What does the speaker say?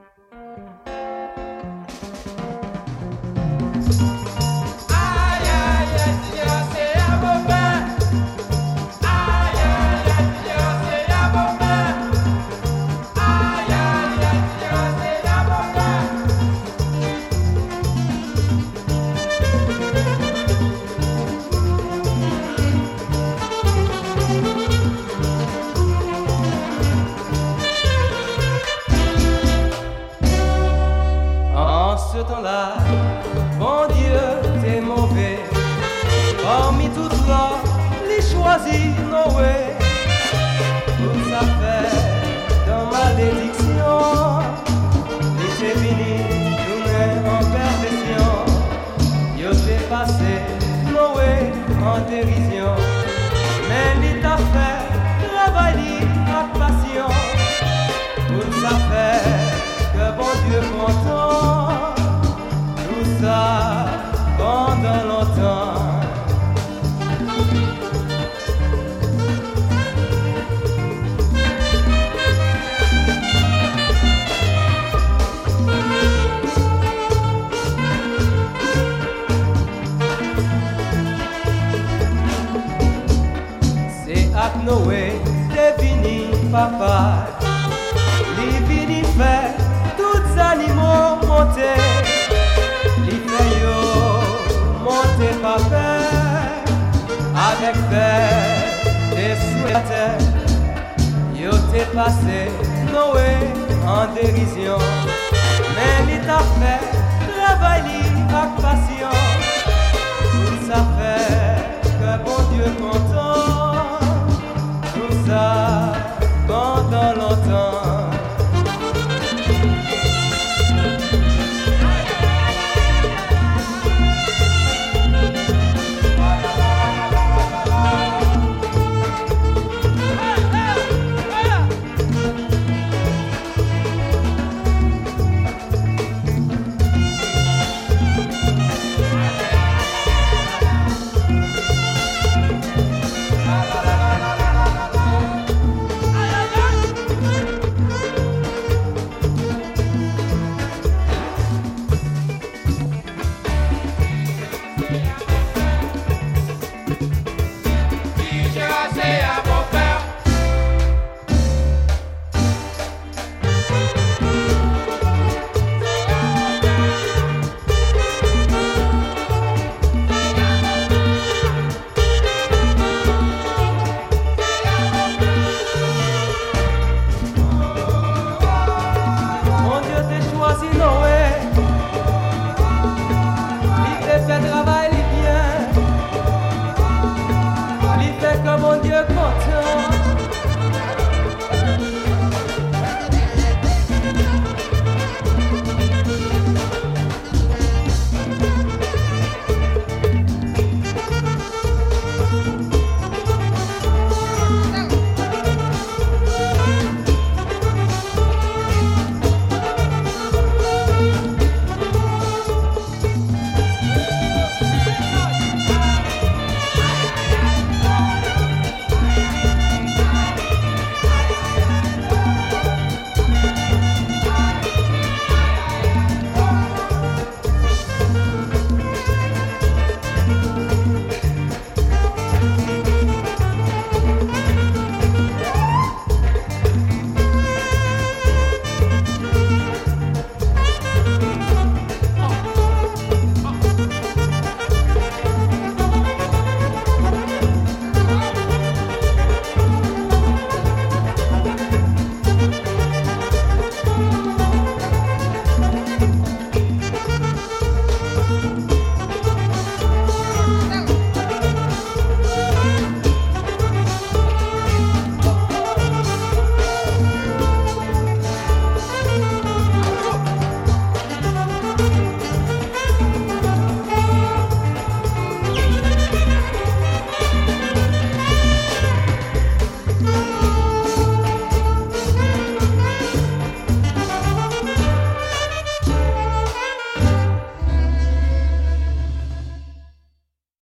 you Si Noé, pour sa fait dans ma déliction, les ébénis nous mêmes en perfection, Dieu s'est passé Noé en dérision, mais lui t'a fait travailler ta passion, pour sa fait que bon Dieu m'entend, tout ça pendant longtemps. Noé devini papa, l'événité fait, tous animaux monter, il fait yo montez parfait, avec paix et souhaité. Yo t'es passé, Noé en dérision. Même t'as fait travailler avec passion.